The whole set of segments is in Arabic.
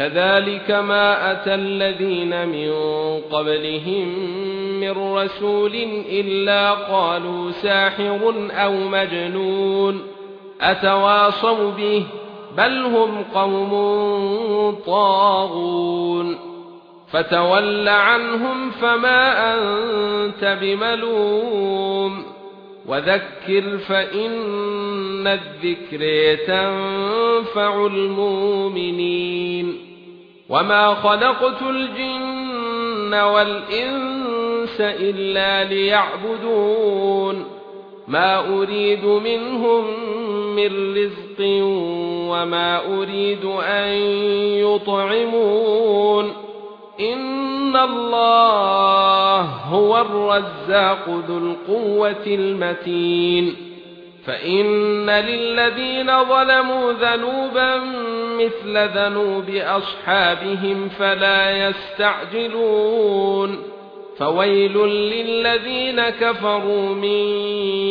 كذلك ما أتى الذين من قبلهم من رسول إلا قالوا ساحر أو مجنون أتواصوا به بل هم قوم طاغون فتول عنهم فما أنت بملوم وذكر فإن الذكر تنفع المؤمنين وما خلقت الجن والانس الا ليعبدون ما اريد منهم من رزق وما اريد ان يطعمون ان الله هو الرزاق ذو القوه المتين فان للذين ظلموا ذنوبا مثل ذنوب أصحابهم فلا يستعجلون. فويل للذين كفروا من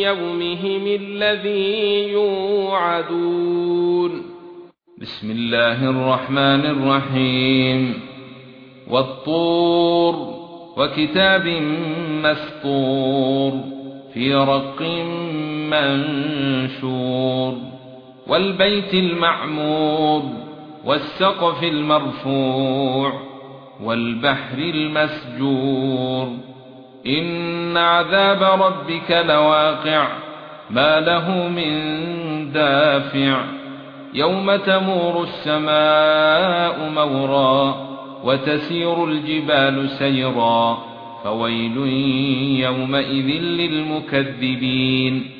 يومهم الذي يوعدون. بسم الله الرحمن الرحيم. والطور وكتاب مسطور في رق منشور. والبيت المعمور والسقف المرفوع والبحر المسجور. إن عذاب ربك لواقع ما له من دافع. يوم تمور السماء مورا وتسير الجبال سيرا فويل يومئذ للمكذبين.